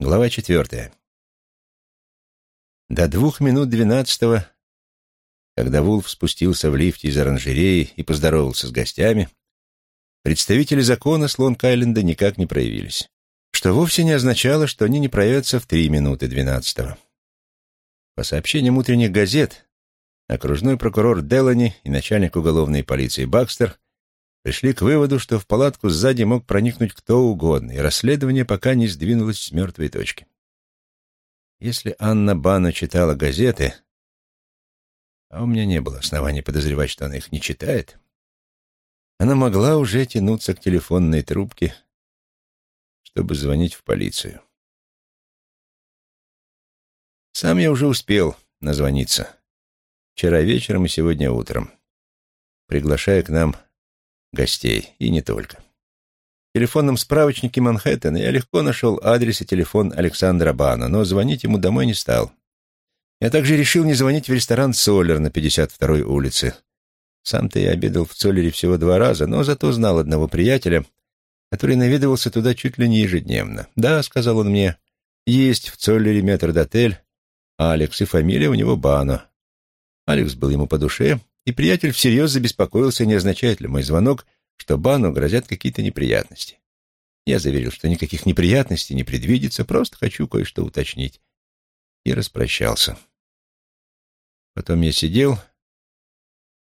Глава четвертая. До двух минут двенадцатого, когда Вулф спустился в лифте из оранжереи и поздоровался с гостями, представители закона с Лонг-Айленда никак не проявились, что вовсе не означало, что они не проявятся в три минуты двенадцатого. По сообщениям утренних газет, окружной прокурор Делани и начальник уголовной полиции Бакстер пришли к выводу, что в палатку сзади мог проникнуть кто угодно, и расследование пока не сдвинулось с мертвой точки. Если Анна Бана читала газеты, а у меня не было оснований подозревать, что она их не читает, она могла уже тянуться к телефонной трубке, чтобы звонить в полицию. Сам я уже успел назвониться. Вчера вечером и сегодня утром, приглашая к нам гостей, и не только. В телефонном справочнике Манхэттена я легко нашел адрес и телефон Александра Бана, но звонить ему домой не стал. Я также решил не звонить в ресторан «Солер» на 52-й улице. Сам-то я обедал в Цолере всего два раза, но зато знал одного приятеля, который наведывался туда чуть ли не ежедневно. «Да», — сказал он мне, — «есть в Цоллере метрдотель Алекс, и фамилия у него Бано». Алекс был ему по душе, и приятель всерьез забеспокоился, не означает ли мой звонок, что Бану грозят какие-то неприятности. Я заверил, что никаких неприятностей не предвидится, просто хочу кое-что уточнить. И распрощался. Потом я сидел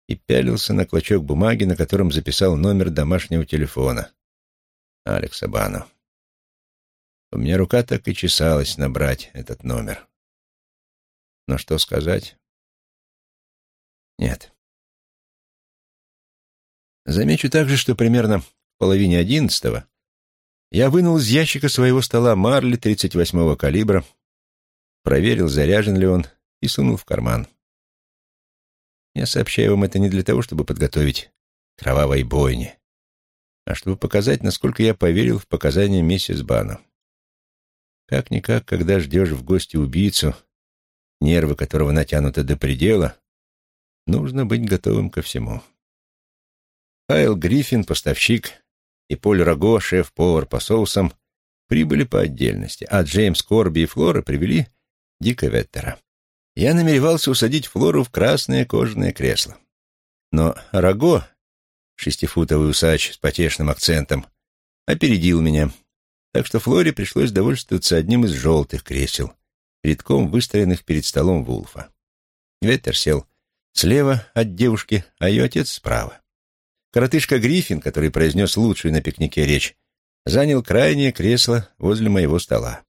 и пялился на клочок бумаги, на котором записал номер домашнего телефона Алекса Бану. У меня рука так и чесалась набрать этот номер. Но что сказать? Нет. Замечу также, что примерно в половине одиннадцатого я вынул из ящика своего стола марли 38-го калибра, проверил, заряжен ли он, и сунул в карман. Я сообщаю вам это не для того, чтобы подготовить кровавой бойни, а чтобы показать, насколько я поверил в показания миссис Бану. Как-никак, когда ждешь в гости убийцу, нервы которого натянуты до предела, нужно быть готовым ко всему. Кайл Гриффин, поставщик, и Поль Раго, шеф-повар по соусам, прибыли по отдельности, а Джеймс Корби и Флора привели Дика Веттера. Я намеревался усадить Флору в красное кожаное кресло. Но Раго, шестифутовый усач с потешным акцентом, опередил меня, так что Флоре пришлось довольствоваться одним из желтых кресел, редком выстроенных перед столом Вулфа. Веттер сел слева от девушки, а ее отец справа. Коротышка Гриффин, который произнес лучшую на пикнике речь, занял крайнее кресло возле моего стола.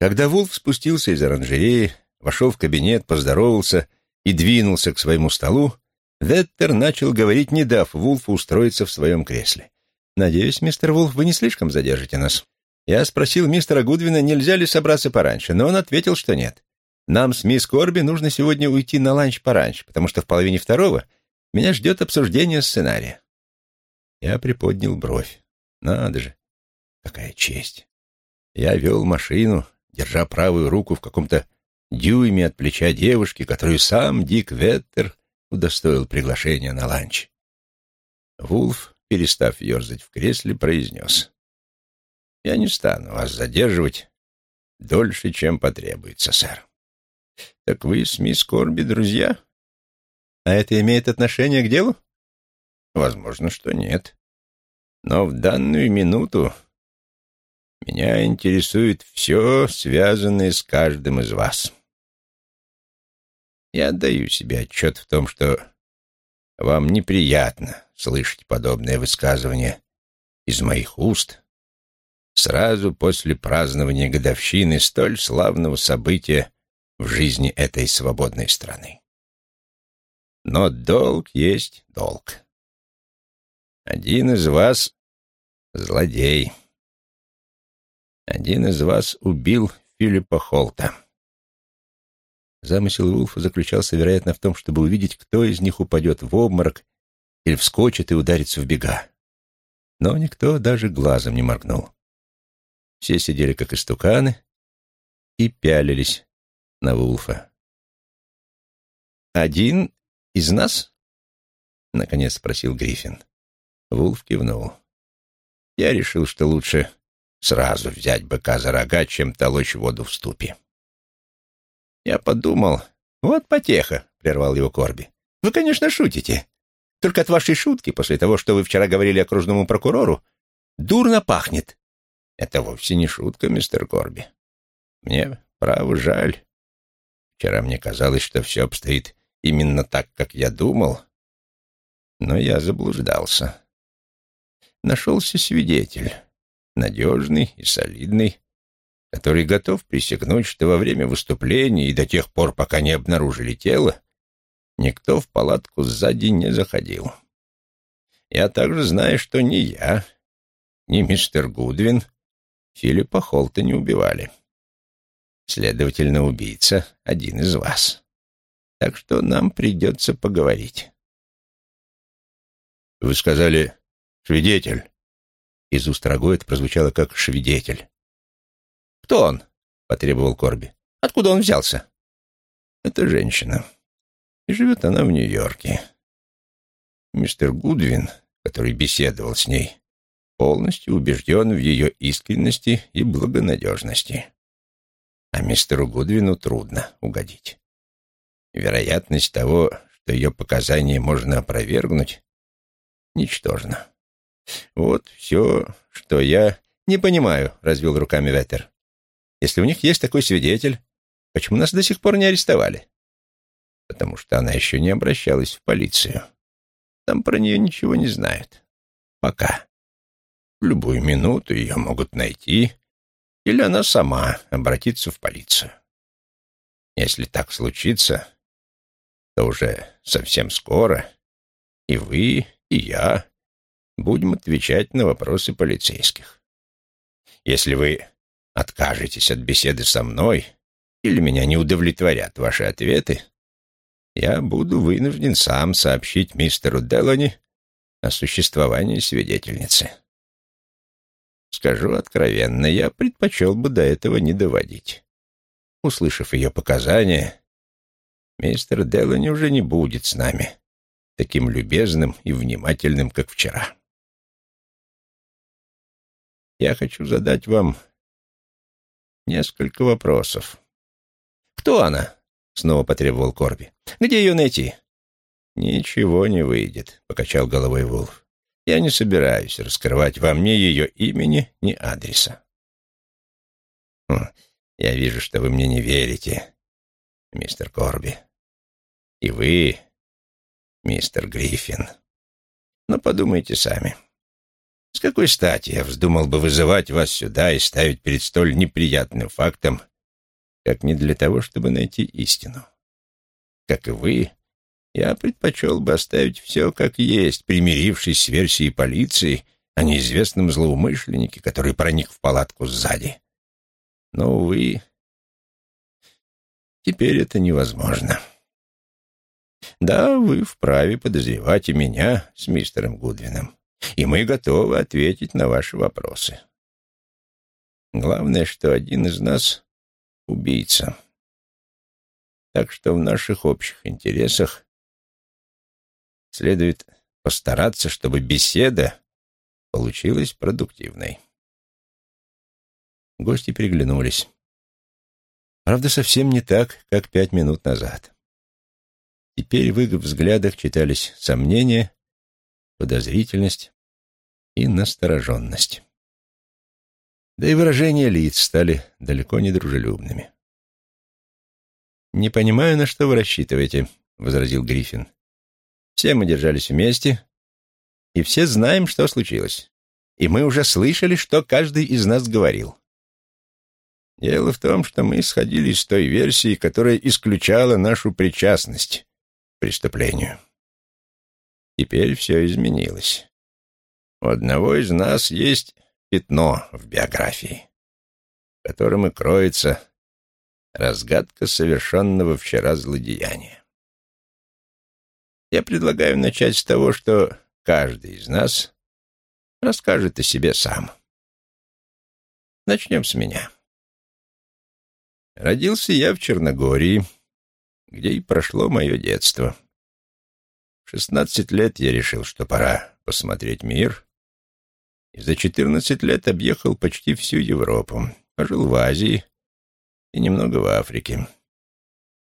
Когда Вулф спустился из оранжереи, вошел в кабинет, поздоровался и двинулся к своему столу, Веттер начал говорить, не дав Вулфу устроиться в своем кресле. «Надеюсь, мистер Вулф, вы не слишком задержите нас?» Я спросил мистера Гудвина, нельзя ли собраться пораньше, но он ответил, что нет. Нам с мисс Корби нужно сегодня уйти на ланч пораньше, потому что в половине второго меня ждет обсуждение сценария. Я приподнял бровь. Надо же, какая честь. Я вел машину, держа правую руку в каком-то дюйме от плеча девушки, которую сам Дик Веттер удостоил приглашения на ланч. Вулф, перестав ерзать в кресле, произнес. «Я не стану вас задерживать дольше, чем потребуется, сэр. Так вы с мисс Корби друзья? А это имеет отношение к делу? Возможно, что нет. Но в данную минуту меня интересует все, связанное с каждым из вас. Я отдаю себе отчет в том, что вам неприятно слышать подобное высказывание из моих уст сразу после празднования годовщины столь славного события в жизни этой свободной страны. Но долг есть долг. Один из вас — злодей. Один из вас убил Филиппа Холта. Замысел Вулфа заключался, вероятно, в том, чтобы увидеть, кто из них упадет в обморок или вскочит и ударится в бега. Но никто даже глазом не моргнул. Все сидели как истуканы и пялились на Вулфа. «Один из нас?» — наконец спросил Гриффин. Вулф кивнул. Я решил, что лучше сразу взять быка за рога, чем толочь воду в ступе. Я подумал, вот потеха, — прервал его Корби. Вы, конечно, шутите. Только от вашей шутки, после того, что вы вчера говорили окружному прокурору, дурно пахнет. Это вовсе не шутка, мистер Корби. Мне, право, жаль. Вчера мне казалось, что все обстоит именно так, как я думал, но я заблуждался. Нашелся свидетель, надежный и солидный, который готов присягнуть, что во время выступления и до тех пор, пока не обнаружили тело, никто в палатку сзади не заходил. Я также знаю, что ни я, ни мистер Гудвин Филиппа Холта не убивали. Следовательно, убийца — один из вас. Так что нам придется поговорить. Вы сказали «свидетель». Из уст Рого это прозвучало как «швидетель». «Кто он?» — потребовал Корби. «Откуда он взялся?» «Это женщина. И живет она в Нью-Йорке. Мистер Гудвин, который беседовал с ней, полностью убежден в ее искренности и благонадежности. А мистеру Гудвину трудно угодить. Вероятность того, что ее показания можно опровергнуть, ничтожна. Вот все, что я... «Не понимаю», — развел руками Ветер. «Если у них есть такой свидетель, почему нас до сих пор не арестовали?» «Потому что она еще не обращалась в полицию. Там про нее ничего не знают. Пока. В любую минуту ее могут найти, или она сама обратится в полицию. Если так случится, то уже совсем скоро и вы, и я будем отвечать на вопросы полицейских. Если вы откажетесь от беседы со мной или меня не удовлетворят ваши ответы, я буду вынужден сам сообщить мистеру Делани о существовании свидетельницы. Скажу откровенно, я предпочел бы до этого не доводить. Услышав ее показания, мистер Делани уже не будет с нами таким любезным и внимательным, как вчера. Я хочу задать вам несколько вопросов. «Кто она?» — снова потребовал Корби. «Где ее найти?» «Ничего не выйдет», — покачал головой Вулф. «Я не собираюсь раскрывать вам ни ее имени, ни адреса». Хм, «Я вижу, что вы мне не верите, мистер Корби. И вы, мистер Гриффин. Но подумайте сами. С какой стати я вздумал бы вызывать вас сюда и ставить перед столь неприятным фактом, как не для того, чтобы найти истину? Как и вы, я предпочел бы оставить все как есть, примирившись с версией полиции о неизвестном злоумышленнике, который проник в палатку сзади. Но, увы, теперь это невозможно. Да, вы вправе подозревать и меня с мистером Гудвином, и мы готовы ответить на ваши вопросы. Главное, что один из нас — убийца. Так что в наших общих интересах следует постараться, чтобы беседа получилась продуктивной. Гости переглянулись. Правда, совсем не так, как пять минут назад. Теперь в их взглядах читались сомнения, подозрительность и настороженность. Да и выражения лиц стали далеко не дружелюбными. «Не понимаю, на что вы рассчитываете», — возразил Гриффин. «Все мы держались вместе, и все знаем, что случилось. И мы уже слышали, что каждый из нас говорил. Дело в том, что мы исходили из той версии, которая исключала нашу причастность преступлению. Теперь все изменилось. У одного из нас есть пятно в биографии, в котором и кроется разгадка совершенного вчера злодеяния. Я предлагаю начать с того, что каждый из нас расскажет о себе сам. Начнем с меня. Родился я в Черногории, где и прошло мое детство. В шестнадцать лет я решил, что пора посмотреть мир, и за четырнадцать лет объехал почти всю Европу. Пожил в Азии и немного в Африке,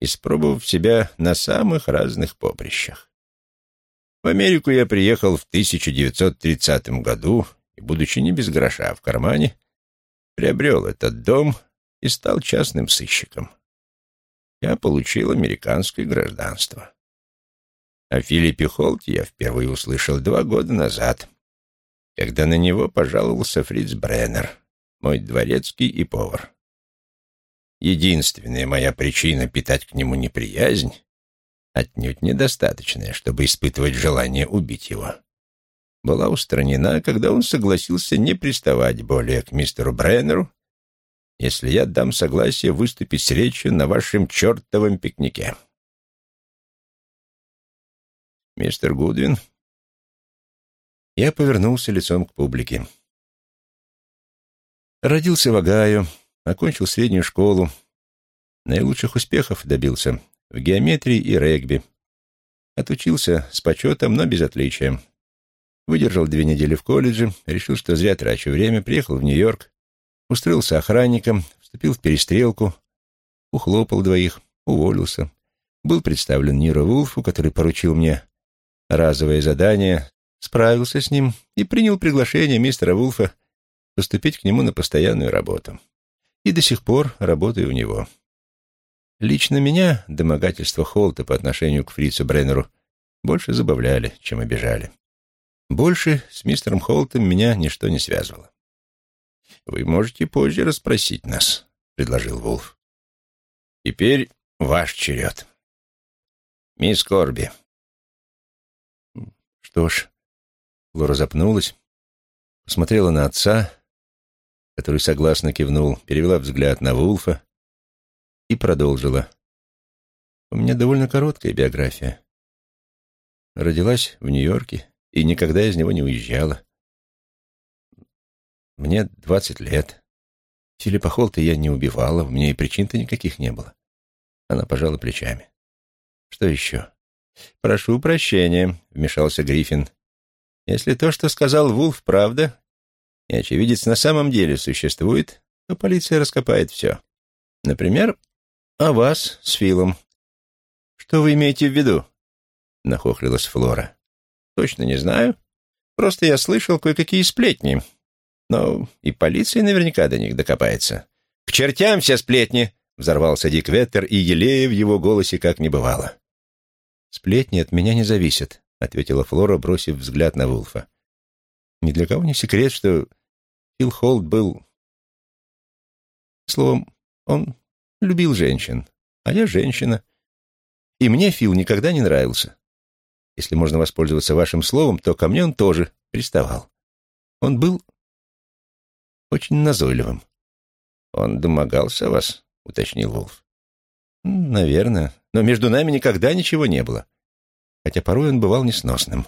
испробовав себя на самых разных поприщах. В Америку я приехал в 1930 году и, будучи не без гроша в кармане, приобрел этот дом и стал частным сыщиком. Я получил американское гражданство. О Филиппе Холте я впервые услышал два года назад, когда на него пожаловался Фриц Бреннер, мой дворецкий и повар. Единственная моя причина питать к нему неприязнь, отнюдь недостаточная, чтобы испытывать желание убить его, была устранена, когда он согласился не приставать более к мистеру Бреннеру, если я дам согласие выступить с речью на вашем чертовом пикнике. Мистер Гудвин я повернулся лицом к публике. Родился в Огайо, окончил среднюю школу. Наилучших успехов добился в геометрии и регби. Отучился с почетом, но без отличия. Выдержал две недели в колледже, решил, что зря трачу время, приехал в Нью-Йорк, устроился охранником, вступил в перестрелку, ухлопал двоих, уволился. Был представлен Ниро Вулфу, который поручил мне разовое задание справился с ним и принял приглашение мистера Вулфа поступить к нему на постоянную работу. И до сих пор работаю у него. Лично меня домогательства Холта по отношению к фрицу Бреннеру больше забавляли, чем обижали. Больше с мистером Холтом меня ничто не связывало. «Вы можете позже расспросить нас», — предложил Вулф. «Теперь ваш черед. Мисс Корби». «Что ж», Лора запнулась, посмотрела на отца, который согласно кивнул, перевела взгляд на Вулфа и продолжила. «У меня довольно короткая биография. Родилась в Нью-Йорке и никогда из него не уезжала. Мне двадцать лет. Филиппа Холта я не убивала, у меня и причин-то никаких не было». Она пожала плечами. «Что еще?» «Прошу прощения», — вмешался Гриффин. Если то, что сказал Вулф, правда, и очевидец на самом деле существует, то полиция раскопает все. Например, о вас с Филом. Что вы имеете в виду? Нахохлилась Флора. Точно не знаю. Просто я слышал кое-какие сплетни. Но и полиция наверняка до них докопается. К чертям все сплетни! Взорвался Дик Веттер, и елея в его голосе как не бывало. Сплетни от меня не зависят, — ответила Флора, бросив взгляд на Вулфа. «Ни для кого не секрет, что Фил Холд был... Словом, он любил женщин, а я женщина. И мне Фил никогда не нравился. Если можно воспользоваться вашим словом, то ко мне он тоже приставал. Он был очень назойливым. «Он домогался вас?» — уточнил Вулф. «Наверное. Но между нами никогда ничего не было хотя порой он бывал несносным.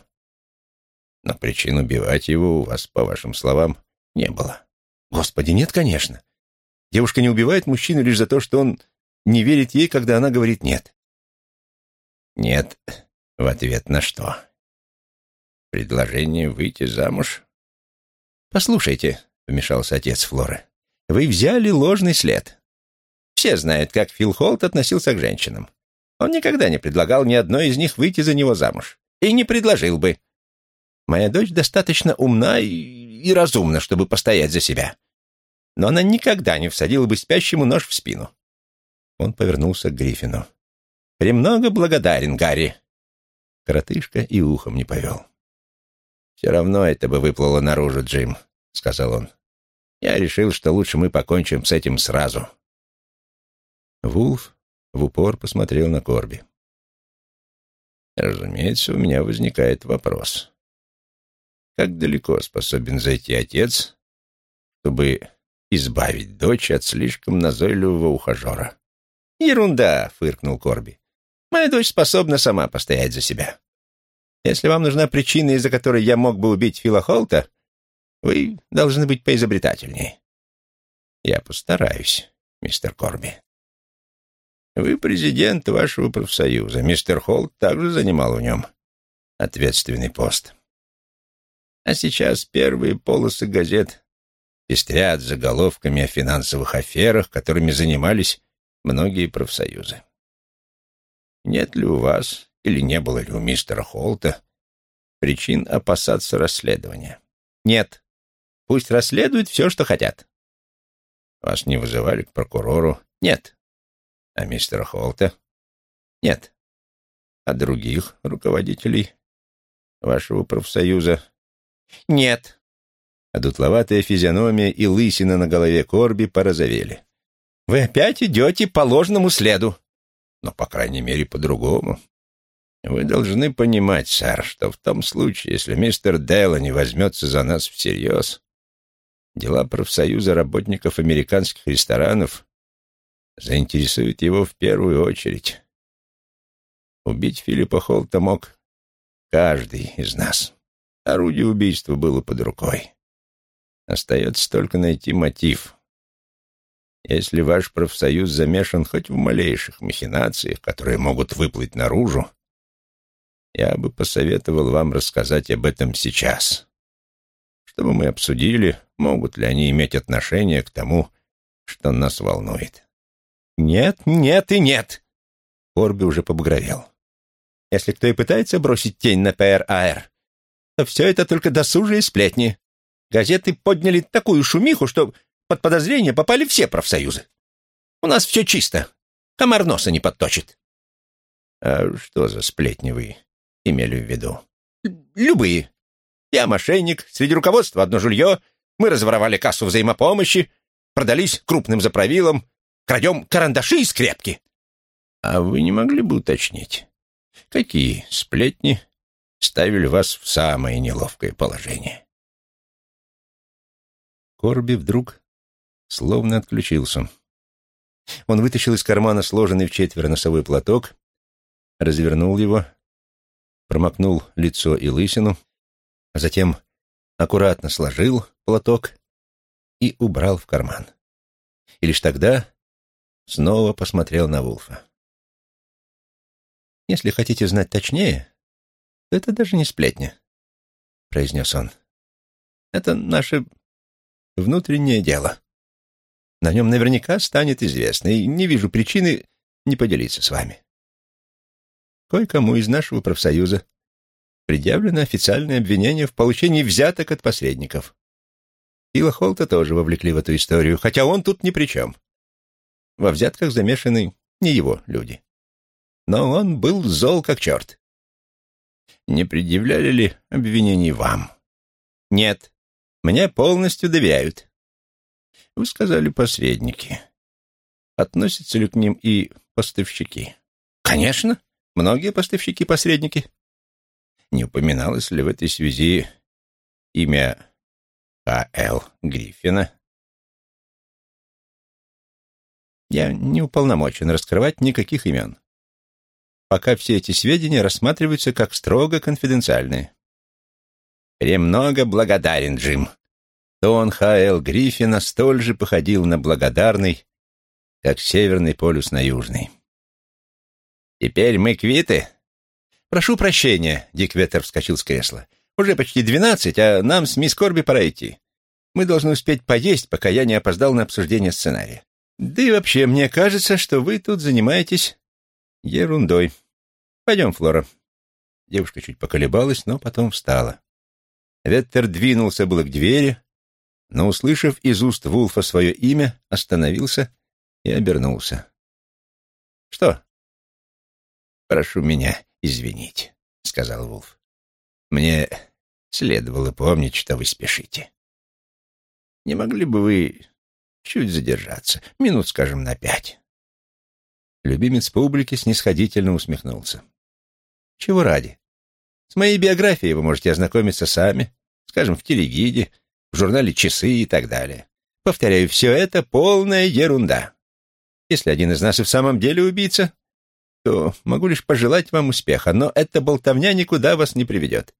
Но причин убивать его у вас, по вашим словам, не было. Господи, нет, конечно. Девушка не убивает мужчину лишь за то, что он не верит ей, когда она говорит «нет». «Нет» в ответ на что? Предложение выйти замуж? «Послушайте», — вмешался отец Флоры, — «вы взяли ложный след. Все знают, как Фил Холт относился к женщинам. Он никогда не предлагал ни одной из них выйти за него замуж. И не предложил бы. Моя дочь достаточно умна и, и разумна, чтобы постоять за себя. Но она никогда не всадила бы спящему нож в спину. Он повернулся к Гриффину. «Премного благодарен, Гарри». Коротышка и ухом не повел. «Все равно это бы выплыло наружу, Джим», — сказал он. «Я решил, что лучше мы покончим с этим сразу». Вулф в упор посмотрел на Корби. Разумеется, у меня возникает вопрос. Как далеко способен зайти отец, чтобы избавить дочь от слишком назойливого ухажера? «Ерунда!» — фыркнул Корби. «Моя дочь способна сама постоять за себя. Если вам нужна причина, из-за которой я мог бы убить Фила Холта, вы должны быть поизобретательнее». «Я постараюсь, мистер Корби». Вы президент вашего профсоюза. Мистер Холт также занимал в нем ответственный пост. А сейчас первые полосы газет пестрят заголовками о финансовых аферах, которыми занимались многие профсоюзы. Нет ли у вас или не было ли у мистера Холта причин опасаться расследования? Нет. Пусть расследуют все, что хотят. Вас не вызывали к прокурору? Нет. А мистера Холта? Нет. А других руководителей вашего профсоюза? Нет. А дутловатая физиономия и лысина на голове Корби порозовели. Вы опять идете по ложному следу. Но, по крайней мере, по-другому. Вы должны понимать, сэр, что в том случае, если мистер Дэлла не возьмется за нас всерьез, дела профсоюза работников американских ресторанов заинтересуют его в первую очередь. Убить Филиппа Холта мог каждый из нас. Орудие убийства было под рукой. Остается только найти мотив. Если ваш профсоюз замешан хоть в малейших махинациях, которые могут выплыть наружу, я бы посоветовал вам рассказать об этом сейчас, чтобы мы обсудили, могут ли они иметь отношение к тому, что нас волнует. Нет, нет и нет. Корби уже побагровел. Если кто и пытается бросить тень на ПРАР, то все это только досужие сплетни. Газеты подняли такую шумиху, что под подозрение попали все профсоюзы. У нас все чисто. Комар носа не подточит. А что за сплетни вы имели в виду? Любые. Я мошенник, среди руководства одно жулье, мы разворовали кассу взаимопомощи, продались крупным заправилам, крадем карандаши и скрепки. А вы не могли бы уточнить, какие сплетни ставили вас в самое неловкое положение? Корби вдруг словно отключился. Он вытащил из кармана сложенный в четверо носовой платок, развернул его, промокнул лицо и лысину, а затем аккуратно сложил платок и убрал в карман. И лишь тогда снова посмотрел на Вулфа. «Если хотите знать точнее, то это даже не сплетня», — произнес он. «Это наше внутреннее дело. На нем наверняка станет известно, и не вижу причины не поделиться с вами. Кое-кому из нашего профсоюза предъявлено официальное обвинение в получении взяток от посредников. Фила Холта тоже вовлекли в эту историю, хотя он тут ни при чем. Во взятках замешаны не его люди. Но он был зол как черт. Не предъявляли ли обвинений вам? Нет. Мне полностью доверяют. Вы сказали посредники. Относятся ли к ним и поставщики? Конечно. Многие поставщики посредники. Не упоминалось ли в этой связи имя А.Л. Гриффина? Я не уполномочен раскрывать никаких имен. Пока все эти сведения рассматриваются как строго конфиденциальные. «Премного благодарен, Джим», Тон Х.Л. Гриффина столь же походил на благодарный, как северный полюс на южный. «Теперь мы квиты?» «Прошу прощения», — Дик Веттер вскочил с кресла. «Уже почти двенадцать, а нам с мисс Корби пора идти. Мы должны успеть поесть, пока я не опоздал на обсуждение сценария. Да и вообще, мне кажется, что вы тут занимаетесь ерундой. Пойдем, Флора». Девушка чуть поколебалась, но потом встала. Веттер двинулся было к двери, но, услышав из уст Вулфа свое имя, остановился и обернулся. «Что?» «Прошу меня извинить», — сказал Вулф. «Мне следовало помнить, что вы спешите. Не могли бы вы чуть задержаться, минут, скажем, на пять?» Любимец публики снисходительно усмехнулся. «Чего ради? С моей биографией вы можете ознакомиться сами, скажем, в телевиде в журнале «Часы» и так далее. Повторяю, все это полная ерунда. Если один из нас и в самом деле убийца, то могу лишь пожелать вам успеха, но эта болтовня никуда вас не приведет.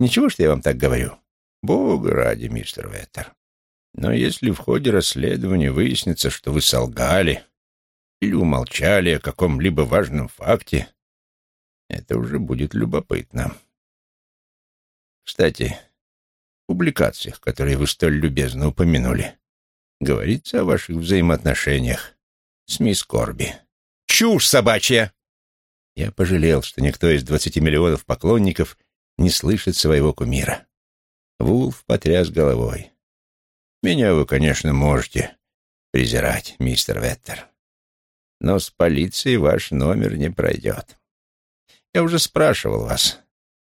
Ничего, что я вам так говорю? Бога ради, мистер Веттер. Но если в ходе расследования выяснится, что вы солгали или умолчали о каком-либо важном факте, это уже будет любопытно. Кстати, публикациях, которые вы столь любезно упомянули, говорится о ваших взаимоотношениях с мисс Корби. Чушь собачья! Я пожалел, что никто из двадцати миллионов поклонников не слышит своего кумира. Вулф потряс головой. «Меня вы, конечно, можете презирать, мистер Веттер, но с полицией ваш номер не пройдет. Я уже спрашивал вас,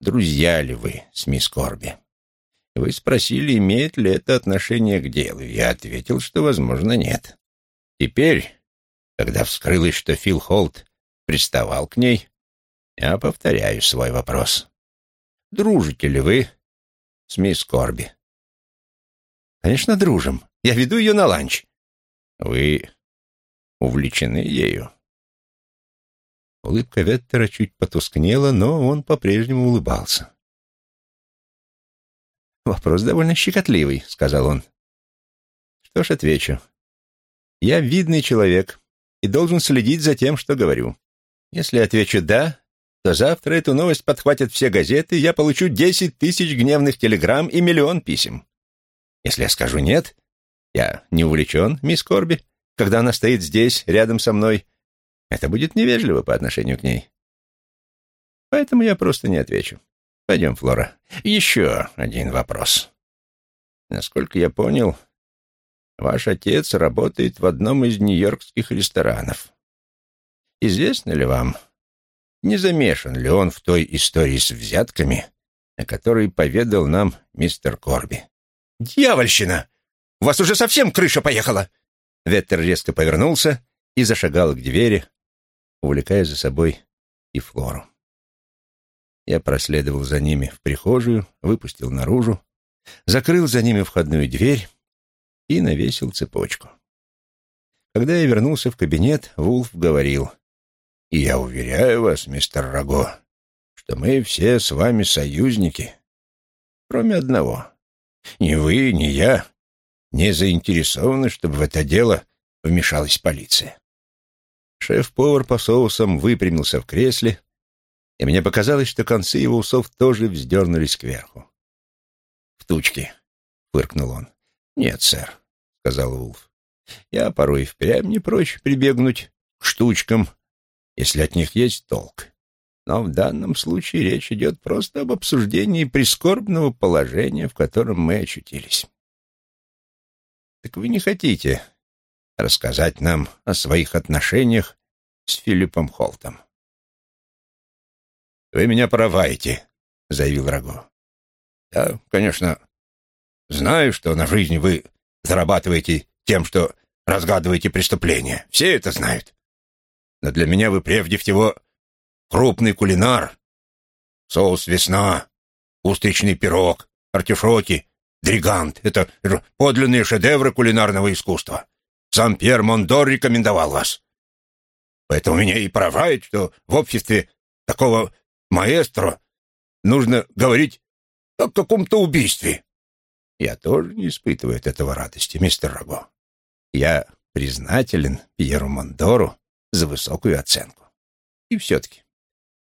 друзья ли вы с мисс Корби. Вы спросили, имеет ли это отношение к делу. Я ответил, что, возможно, нет. Теперь, когда вскрылось, что Фил Холт приставал к ней, я повторяю свой вопрос. Дружите ли вы с мисс Корби? Конечно, дружим. Я веду ее на ланч. Вы увлечены ею? Улыбка Веттера чуть потускнела, но он по-прежнему улыбался. «Вопрос довольно щекотливый», — сказал он. «Что ж, отвечу. Я видный человек и должен следить за тем, что говорю. Если отвечу «да», то завтра эту новость подхватят все газеты, я получу десять тысяч гневных телеграмм и миллион писем. Если я скажу «нет», я не увлечен, мисс Корби, когда она стоит здесь, рядом со мной. Это будет невежливо по отношению к ней. Поэтому я просто не отвечу. Пойдем, Флора. Еще один вопрос. Насколько я понял, ваш отец работает в одном из нью-йоркских ресторанов. Известно ли вам, не замешан ли он в той истории с взятками, о которой поведал нам мистер Корби? «Дьявольщина! У вас уже совсем крыша поехала!» Веттер резко повернулся и зашагал к двери, увлекая за собой и Флору. Я проследовал за ними в прихожую, выпустил наружу, закрыл за ними входную дверь и навесил цепочку. Когда я вернулся в кабинет, Вулф говорил, «И я уверяю вас, мистер Раго, что мы все с вами союзники, кроме одного. Ни вы, ни я не заинтересованы, чтобы в это дело вмешалась полиция». Шеф-повар по соусам выпрямился в кресле и мне показалось, что концы его усов тоже вздернулись кверху. «В тучке», — фыркнул он. «Нет, сэр», — сказал Вулф. «Я порой впрямь не прочь прибегнуть к штучкам, если от них есть толк. Но в данном случае речь идет просто об обсуждении прискорбного положения, в котором мы очутились». «Так вы не хотите рассказать нам о своих отношениях с Филиппом Холтом?» «Вы меня проваете», — заявил Раго. «Я, конечно, знаю, что на жизнь вы зарабатываете тем, что разгадываете преступления. Все это знают. Но для меня вы прежде всего крупный кулинар. Соус «Весна», устричный пирог, артишоки, дригант — это подлинные шедевры кулинарного искусства. Сам Пьер Мондор рекомендовал вас. Поэтому меня и поражает, что в обществе такого маэстро, нужно говорить о каком-то убийстве. Я тоже не испытываю от этого радости, мистер Раго. Я признателен Пьеру Мондору за высокую оценку. И все-таки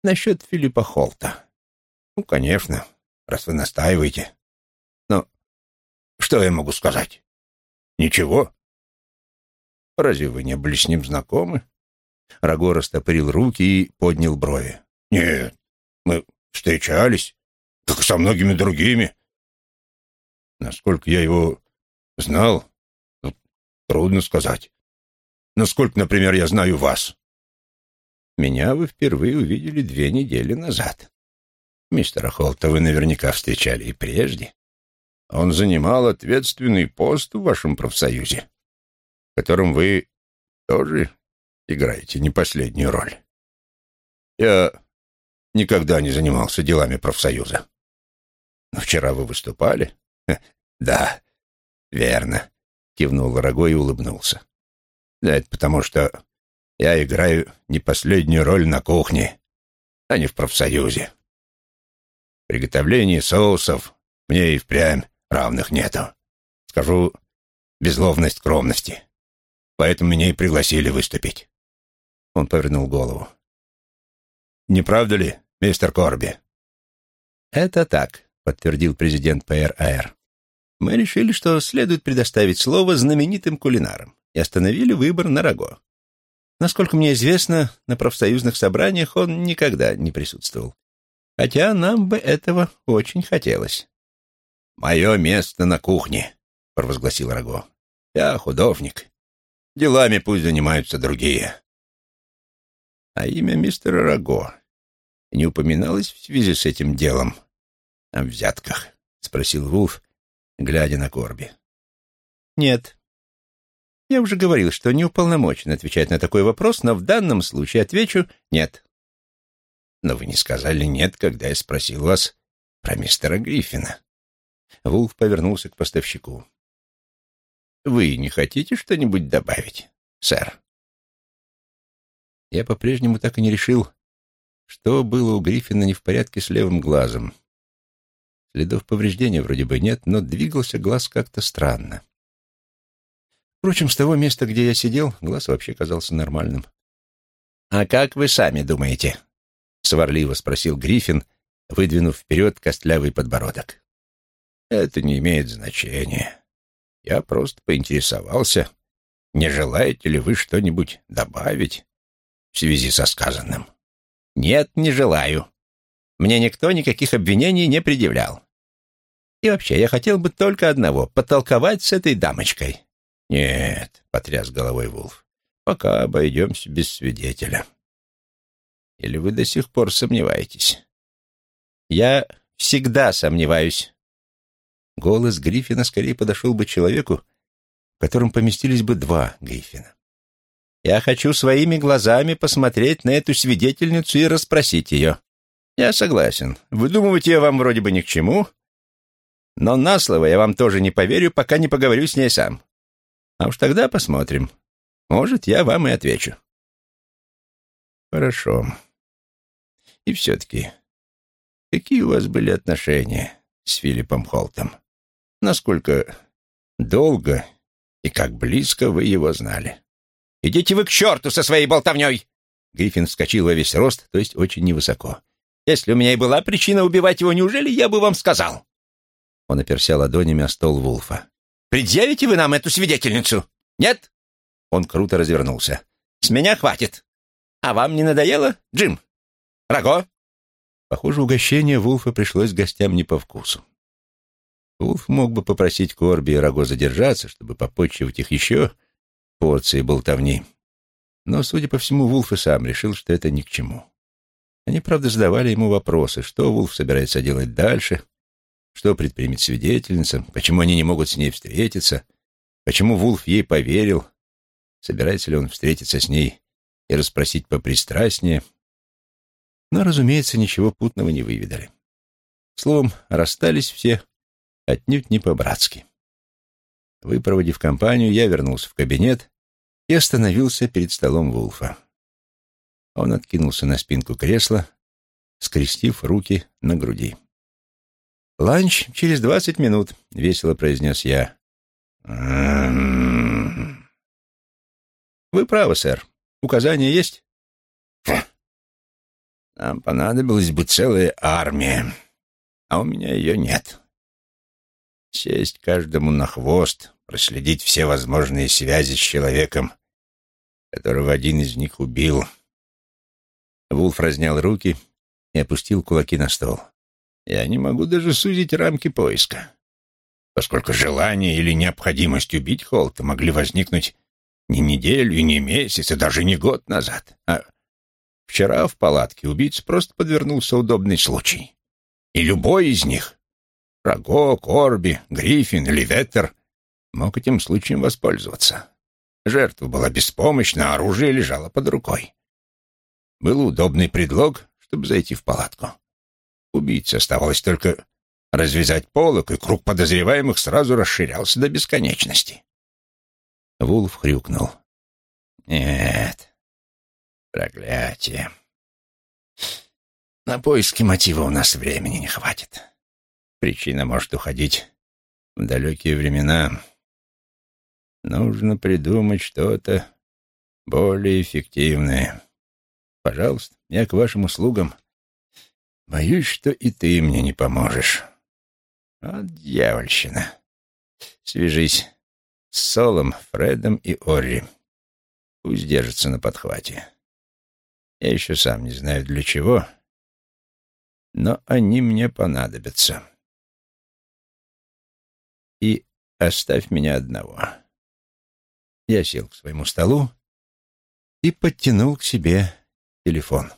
насчет Филиппа Холта. Ну, конечно, раз вы настаиваете. Но что я могу сказать? Ничего. Разве вы не были с ним знакомы? Раго растопырил руки и поднял брови. Нет, мы встречались, как со многими другими. Насколько я его знал, трудно сказать. Насколько, например, я знаю вас. Меня вы впервые увидели две недели назад. Мистера Холта вы наверняка встречали и прежде. Он занимал ответственный пост в вашем профсоюзе, в котором вы тоже играете не последнюю роль. Я никогда не занимался делами профсоюза. Но вчера вы выступали? Да, верно, кивнул Рого и улыбнулся. Да, это потому что я играю не последнюю роль на кухне, а не в профсоюзе. Приготовление соусов мне и впрямь равных нету. Скажу, безловность скромности. Поэтому меня и пригласили выступить. Он повернул голову. Не правда ли, мистер Корби?» «Это так», — подтвердил президент ПРАР. Мы решили, что следует предоставить слово знаменитым кулинарам и остановили выбор на Раго. Насколько мне известно, на профсоюзных собраниях он никогда не присутствовал. Хотя нам бы этого очень хотелось. «Мое место на кухне», — провозгласил Раго. «Я художник. Делами пусть занимаются другие». А имя мистера Раго не упоминалось в связи с этим делом о взятках? — спросил Вулф, глядя на Корби. «Нет. Я уже говорил, что не уполномочен отвечать на такой вопрос, но в данном случае отвечу «нет». Но вы не сказали «нет», когда я спросил вас про мистера Гриффина. Вулф повернулся к поставщику. «Вы не хотите что-нибудь добавить, сэр?» Я по-прежнему так и не решил, что было у Гриффина не в порядке с левым глазом. Следов повреждения вроде бы нет, но двигался глаз как-то странно. Впрочем, с того места, где я сидел, глаз вообще казался нормальным. «А как вы сами думаете?» — сварливо спросил Гриффин, выдвинув вперед костлявый подбородок. «Это не имеет значения. Я просто поинтересовался, не желаете ли вы что-нибудь добавить в связи со сказанным?» «Нет, не желаю. Мне никто никаких обвинений не предъявлял. И вообще, я хотел бы только одного — потолковать с этой дамочкой. «Нет», — потряс головой Вулф, — «пока обойдемся без свидетеля». «Или вы до сих пор сомневаетесь?» «Я всегда сомневаюсь». Голос Гриффина скорее подошел бы человеку, в котором поместились бы два Гриффина. «Я хочу своими глазами посмотреть на эту свидетельницу и расспросить ее. Я согласен. Выдумывать ее вам вроде бы ни к чему. Но на слово я вам тоже не поверю, пока не поговорю с ней сам. А уж тогда посмотрим. Может, я вам и отвечу. Хорошо. И все-таки, какие у вас были отношения с Филиппом Холтом? Насколько долго и как близко вы его знали? «Идите вы к черту со своей болтовней!» Гриффин вскочил во весь рост, то есть очень невысоко. Если у меня и была причина убивать его, неужели я бы вам сказал?» Он оперся ладонями о стол Вулфа. «Предъявите вы нам эту свидетельницу? Нет?» Он круто развернулся. «С меня хватит. А вам не надоело, Джим? Раго?» Похоже, угощение Вулфа пришлось гостям не по вкусу. Вулф мог бы попросить Корби и Раго задержаться, чтобы попотчевать их еще порции болтовни. Но, судя по всему, Вулф и сам решил, что это ни к чему. Они, правда, задавали ему вопросы, что Вулф собирается делать дальше, что предпримет свидетельница, почему они не могут с ней встретиться, почему Вулф ей поверил, собирается ли он встретиться с ней и расспросить попристрастнее. Но, разумеется, ничего путного не выведали. Словом, расстались все отнюдь не по-братски. Выпроводив компанию, я вернулся в кабинет и остановился перед столом Вулфа. Он откинулся на спинку кресла, скрестив руки на груди. «Ланч через двадцать минут», — весело произнес я. «Вы правы, сэр. Указания есть?» «Нам понадобилась бы целая армия, а у меня ее нет. Сесть каждому на хвост, проследить все возможные связи с человеком, которого один из них убил — Вулф разнял руки и опустил кулаки на стол. «Я не могу даже сузить рамки поиска, поскольку желание или необходимость убить Холта могли возникнуть не неделю, не месяц, и даже не год назад, а вчера в палатке убийц просто подвернулся удобный случай. И любой из них — Раго, Корби, Гриффин или Веттер — мог этим случаем воспользоваться. Жертва была беспомощна, а оружие лежало под рукой. Был удобный предлог, чтобы зайти в палатку. Убийце оставалось только развязать полок, и круг подозреваемых сразу расширялся до бесконечности. Вулф хрюкнул. «Нет, проклятие. На поиски мотива у нас времени не хватит. Причина может уходить в далекие времена. Нужно придумать что-то более эффективное». Пожалуйста, я к вашим услугам. Боюсь, что и ты мне не поможешь. Вот дьявольщина. Свяжись с Солом, Фредом и Орри. Пусть держатся на подхвате. Я еще сам не знаю для чего, но они мне понадобятся. И оставь меня одного. Я сел к своему столу и подтянул к себе телефон.